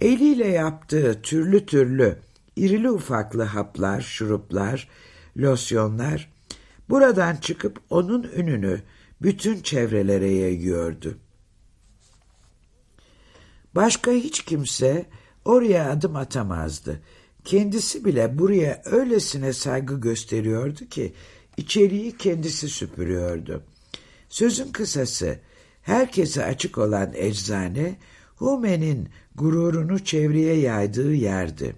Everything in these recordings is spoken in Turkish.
Eliyle yaptığı türlü türlü irili ufaklı haplar, şuruplar, losyonlar buradan çıkıp onun ününü bütün çevrelere yayıyordu. Başka hiç kimse oraya adım atamazdı. Kendisi bile buraya öylesine saygı gösteriyordu ki içeriği kendisi süpürüyordu. Sözün kısası herkese açık olan eczane Hume'nin gururunu çevreye yaydığı yerdi.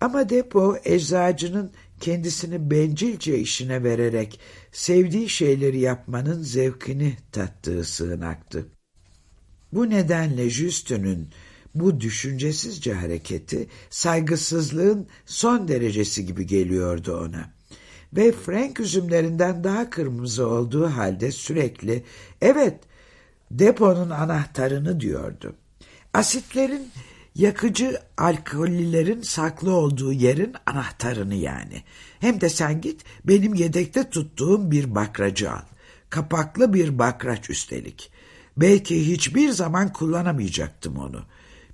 Ama depo eczacının kendisini bencilce işine vererek sevdiği şeyleri yapmanın zevkini tattığı sığınaktı. Bu nedenle Justin'ün bu düşüncesizce hareketi saygısızlığın son derecesi gibi geliyordu ona. Ve Frank üzümlerinden daha kırmızı olduğu halde sürekli evet deponun anahtarını diyordu. Asitlerin yakıcı alkollilerin saklı olduğu yerin anahtarını yani. Hem de sen git benim yedekte tuttuğum bir bakracı al. Kapaklı bir bakraç üstelik. Belki hiçbir zaman kullanamayacaktım onu.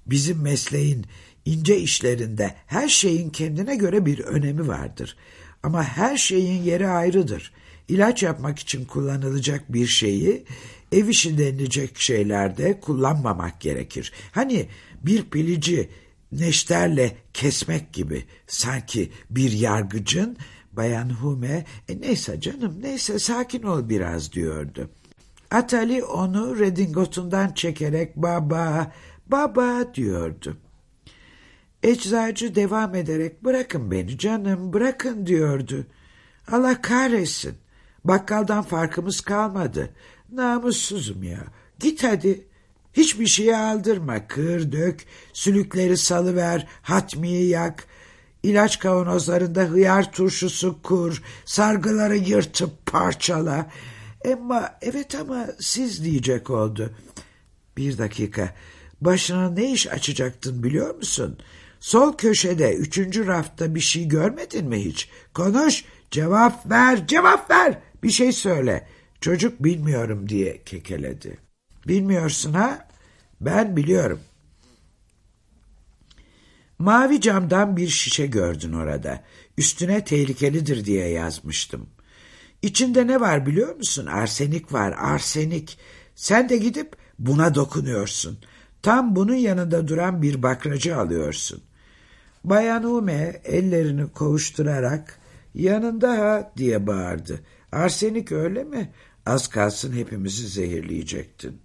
Bizim mesleğin ince işlerinde her şeyin kendine göre bir önemi vardır. Ama her şeyin yeri ayrıdır. İlaç yapmak için kullanılacak bir şeyi ev işi denilecek şeylerde kullanmamak gerekir. Hani bir pilici neşterle kesmek gibi sanki bir yargıcın Bayan Hume e, neyse canım neyse sakin ol biraz diyordu. Atali onu redingotundan çekerek baba baba diyordu. Eczacı devam ederek bırakın beni canım bırakın diyordu. Allah kahretsin bakkaldan farkımız kalmadı. Namussuzum ya. Git hadi. Hiçbir şeye aldırma. Kır dök. Sülükleri salıver. Hatmiyi yak. İlaç kavanozlarında hıyar turşusu kur. Sargıları yırtıp parçala. Emma evet ama siz diyecek oldu. Bir dakika. Başına ne iş açacaktın biliyor musun? Sol köşede üçüncü rafta bir şey görmedin mi hiç? Konuş cevap ver cevap ver bir şey söyle. Çocuk bilmiyorum diye kekeledi. Bilmiyorsun ha? Ben biliyorum. Mavi camdan bir şişe gördün orada. Üstüne tehlikelidir diye yazmıştım. İçinde ne var biliyor musun? Arsenik var, arsenik. Sen de gidip buna dokunuyorsun. Tam bunun yanında duran bir bakracı alıyorsun. Bayan Ume ellerini kovuşturarak yanında ha diye bağırdı. Arsenik öyle mi? Az kalsın hepimizi zehirleyecektin.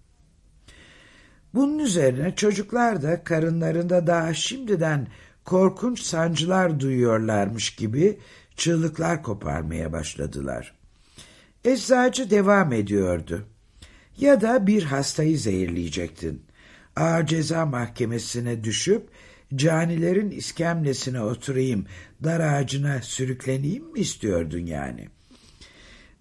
Bunun üzerine çocuklar da karınlarında daha şimdiden korkunç sancılar duyuyorlarmış gibi çığlıklar koparmaya başladılar. Eczacı devam ediyordu. Ya da bir hastayı zehirleyecektin. Ağır ceza mahkemesine düşüp canilerin iskemlesine oturayım, dar ağacına sürükleneyim mi istiyordun yani?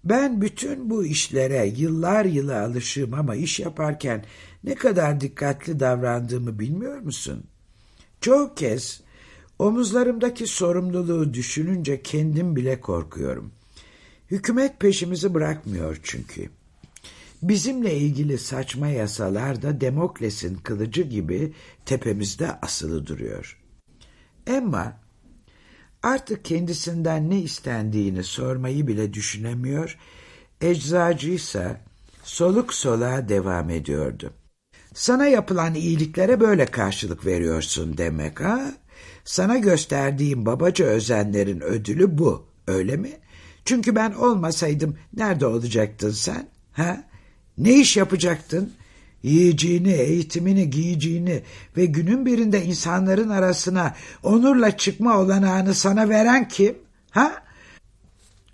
Ben bütün bu işlere yıllar yılı alışığım ama iş yaparken ne kadar dikkatli davrandığımı bilmiyor musun? Çoğu kez omuzlarımdaki sorumluluğu düşününce kendim bile korkuyorum. Hükümet peşimizi bırakmıyor çünkü. Bizimle ilgili saçma yasalar da Demokles'in kılıcı gibi tepemizde asılı duruyor. Emma artık kendisinden ne istendiğini sormayı bile düşünemiyor, eczacıysa soluk soluğa devam ediyordu. Sana yapılan iyiliklere böyle karşılık veriyorsun demek ha? Sana gösterdiğim babaca özenlerin ödülü bu, öyle mi? Çünkü ben olmasaydım nerede olacaktın sen? Ha? Ne iş yapacaktın? Yiyeceğini, eğitimini, giyeceğini ve günün birinde insanların arasına onurla çıkma olanağını sana veren kim? Ha?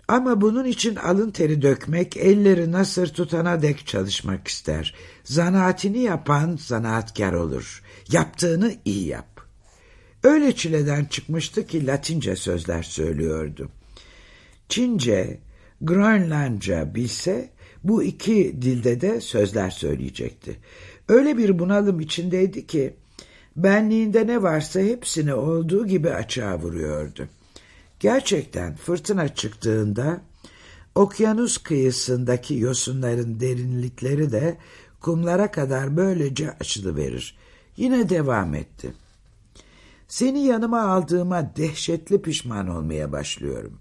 Ama bunun için alın teri dökmek, elleri nasır tutana dek çalışmak ister. Zanaatini yapan zanaatkar olur. Yaptığını iyi yap. Öyle çileden çıkmıştı ki Latince sözler söylüyordu. Çince, Grönlandca bilse bu iki dilde de sözler söyleyecekti. Öyle bir bunalım içindeydi ki benliğinde ne varsa hepsini olduğu gibi açığa vuruyordu. Gerçekten fırtına çıktığında okyanus kıyısındaki yosunların derinlikleri de kumlara kadar böylece açılıverir. Yine devam etti. Seni yanıma aldığıma dehşetli pişman olmaya başlıyorum.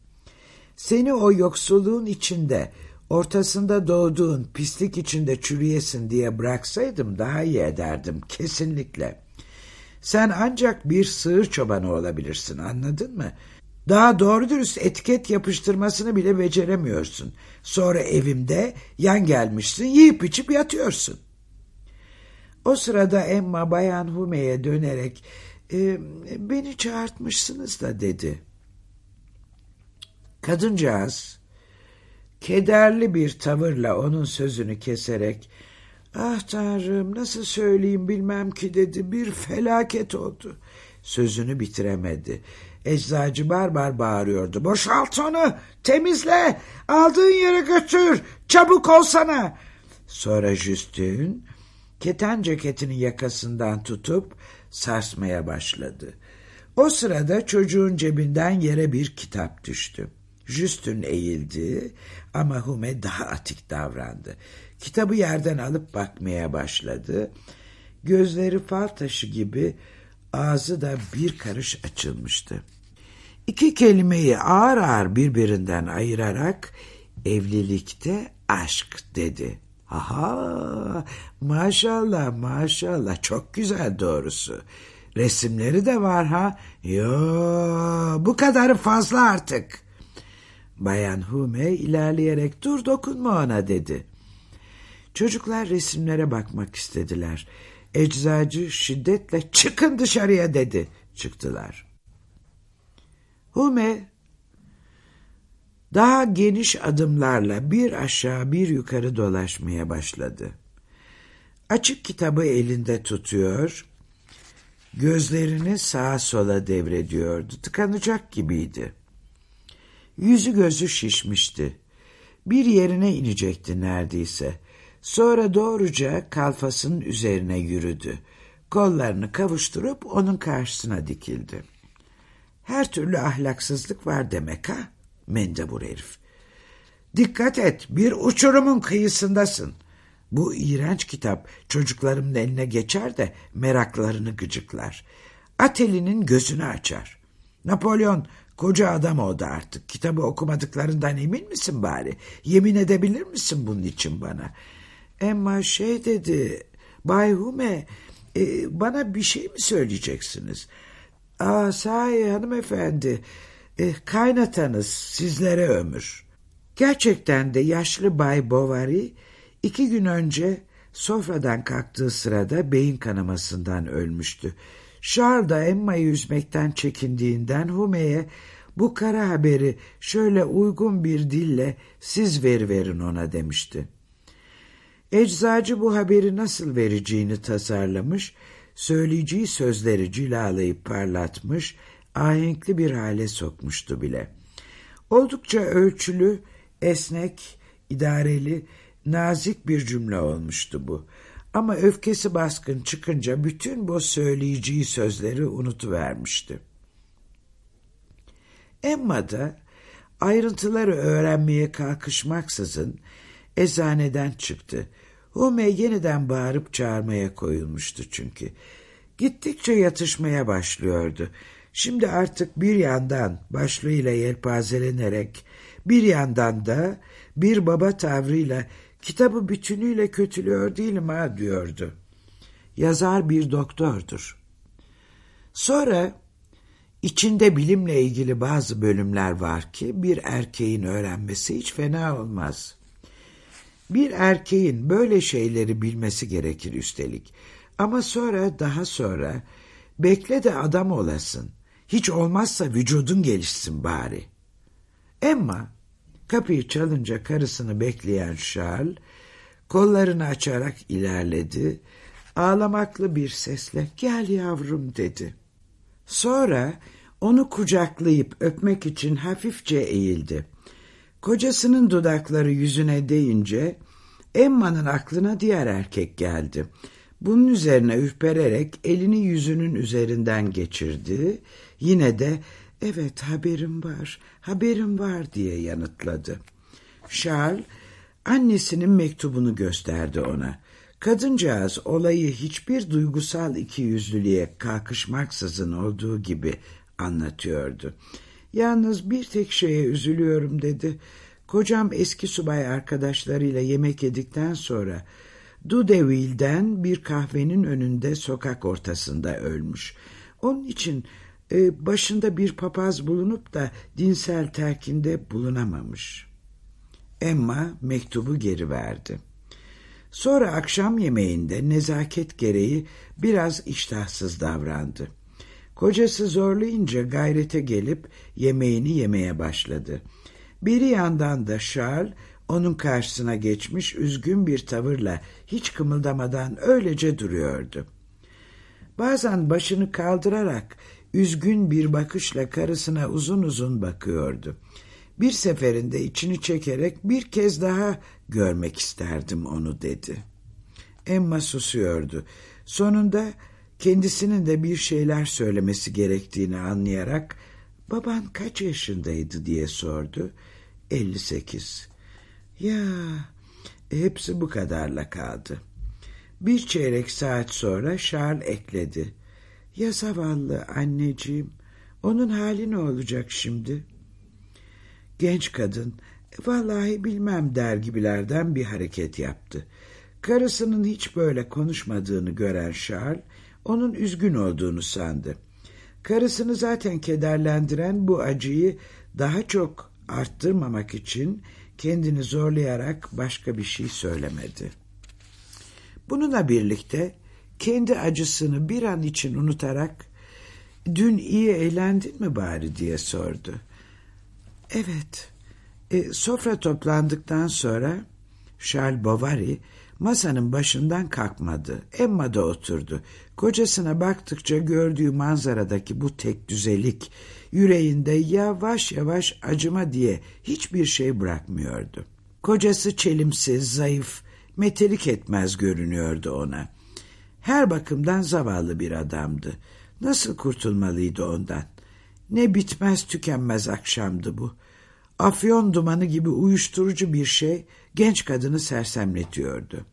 Seni o yoksulluğun içinde, ortasında doğduğun pislik içinde çürüyesin diye bıraksaydım daha iyi ederdim kesinlikle. Sen ancak bir sığır çobanı olabilirsin anladın mı? Daha doğru dürüst etiket yapıştırmasını bile beceremiyorsun. Sonra evimde yan gelmişsin yiyip içip yatıyorsun. O sırada Emma Bayan Hume'ye dönerek e, beni çağırtmışsınız da dedi. Kadıncağız kederli bir tavırla onun sözünü keserek ah tanrım nasıl söyleyeyim bilmem ki dedi bir felaket oldu. Sözünü bitiremedi. Eczacı barbar bağırıyordu. Boşalt onu, temizle, aldığın yere götür, çabuk olsana. Sonra Justin keten ceketinin yakasından tutup sarsmaya başladı. O sırada çocuğun cebinden yere bir kitap düştü. Justin eğildi ama Hume daha atik davrandı. Kitabı yerden alıp bakmaya başladı. Gözleri fal taşı gibi ağzı da bir karış açılmıştı. İki kelimeyi ağır ağır birbirinden ayırarak evlilikte aşk dedi. Aha maşallah maşallah çok güzel doğrusu. Resimleri de var ha. Yo bu kadarı fazla artık. Bayan Hume ilerleyerek dur dokunma ona dedi. Çocuklar resimlere bakmak istediler. Eczacı şiddetle çıkın dışarıya dedi. Çıktılar. Hume daha geniş adımlarla bir aşağı bir yukarı dolaşmaya başladı. Açık kitabı elinde tutuyor, gözlerini sağa sola devrediyordu. Tıkanacak gibiydi. Yüzü gözü şişmişti. Bir yerine inecekti neredeyse. Sonra doğruca kalfasının üzerine yürüdü. Kollarını kavuşturup onun karşısına dikildi. Her türlü ahlaksızlık var demek ha? Mendebur herif. Dikkat et bir uçurumun kıyısındasın. Bu iğrenç kitap çocuklarımın eline geçer de meraklarını gıcıklar. Ateli'nin gözünü açar. Napolyon koca adam oldu artık. Kitabı okumadıklarından emin misin bari? Yemin edebilir misin bunun için bana? Emma şey dedi, Bay Hume, e, bana bir şey mi söyleyeceksiniz? Aa sahi hanımefendi, e, kaynatanız sizlere ömür. Gerçekten de yaşlı Bay Bovary iki gün önce sofradan kalktığı sırada beyin kanamasından ölmüştü. Charles da Emma'yı üzmekten çekindiğinden Hume'ye bu kara haberi şöyle uygun bir dille siz veriverin ona demişti. Eczacı bu haberi nasıl vereceğini tasarlamış, söyleyeceği sözleri cilalayıp parlatmış, ahenkli bir hale sokmuştu bile. Oldukça ölçülü, esnek, idareli, nazik bir cümle olmuştu bu. Ama öfkesi baskın çıkınca bütün bu söyleyeceği sözleri unutuvermişti. Emma da ayrıntıları öğrenmeye kalkışmaksızın eczaneden çıktı. Hume yeniden bağırıp çağırmaya koyulmuştu çünkü. Gittikçe yatışmaya başlıyordu. Şimdi artık bir yandan başlığıyla yelpazelenerek, bir yandan da bir baba tavrıyla kitabı bütünüyle kötülüyor değilim ha diyordu. Yazar bir doktordur. Sonra içinde bilimle ilgili bazı bölümler var ki bir erkeğin öğrenmesi hiç fena olmaz. Bir erkeğin böyle şeyleri bilmesi gerekir üstelik. Ama sonra daha sonra bekle de adam olasın. Hiç olmazsa vücudun gelişsin bari. Emma kapıyı çalınca karısını bekleyen Charles kollarını açarak ilerledi. Ağlamaklı bir sesle gel yavrum dedi. Sonra onu kucaklayıp öpmek için hafifçe eğildi. Kocasının dudakları yüzüne değince Emma'nın aklına diğer erkek geldi. Bunun üzerine ürpererek elini yüzünün üzerinden geçirdi. Yine de evet haberim var, haberim var diye yanıtladı. Charles annesinin mektubunu gösterdi ona. Kadıncağız olayı hiçbir duygusal ikiyüzlülüğe kalkışmaksızın olduğu gibi anlatıyordu. Yalnız bir tek şeye üzülüyorum dedi. Kocam eski subay arkadaşlarıyla yemek yedikten sonra Dudeville'den bir kahvenin önünde sokak ortasında ölmüş. Onun için e, başında bir papaz bulunup da dinsel terkinde bulunamamış. Emma mektubu geri verdi. Sonra akşam yemeğinde nezaket gereği biraz iştahsız davrandı. Kocası zorlayınca gayrete gelip yemeğini yemeye başladı. Bir yandan da Charles onun karşısına geçmiş üzgün bir tavırla hiç kımıldamadan öylece duruyordu. Bazen başını kaldırarak üzgün bir bakışla karısına uzun uzun bakıyordu. Bir seferinde içini çekerek bir kez daha görmek isterdim onu dedi. Emma susuyordu. Sonunda kendisinin de bir şeyler söylemesi gerektiğini anlayarak baban kaç yaşındaydı diye sordu. 58. Ya hepsi bu kadarla kaldı. Bir çeyrek saat sonra Charles ekledi. Ya zavallı anneciğim, onun hali ne olacak şimdi? Genç kadın, vallahi bilmem der gibilerden bir hareket yaptı. Karısının hiç böyle konuşmadığını gören Charles, onun üzgün olduğunu sandı. Karısını zaten kederlendiren bu acıyı daha çok arttırmamak için kendini zorlayarak başka bir şey söylemedi. Bununla birlikte kendi acısını bir an için unutarak dün iyi eğlendin mi bari diye sordu. Evet, e, sofra toplandıktan sonra Charles Bovary masanın başından kalkmadı. Emma da oturdu. Kocasına baktıkça gördüğü manzaradaki bu tek düzelik yüreğinde yavaş yavaş acıma diye hiçbir şey bırakmıyordu. Kocası çelimsiz, zayıf, metelik etmez görünüyordu ona. Her bakımdan zavallı bir adamdı. Nasıl kurtulmalıydı ondan? Ne bitmez tükenmez akşamdı bu. Afyon dumanı gibi uyuşturucu bir şey genç kadını sersemletiyordu.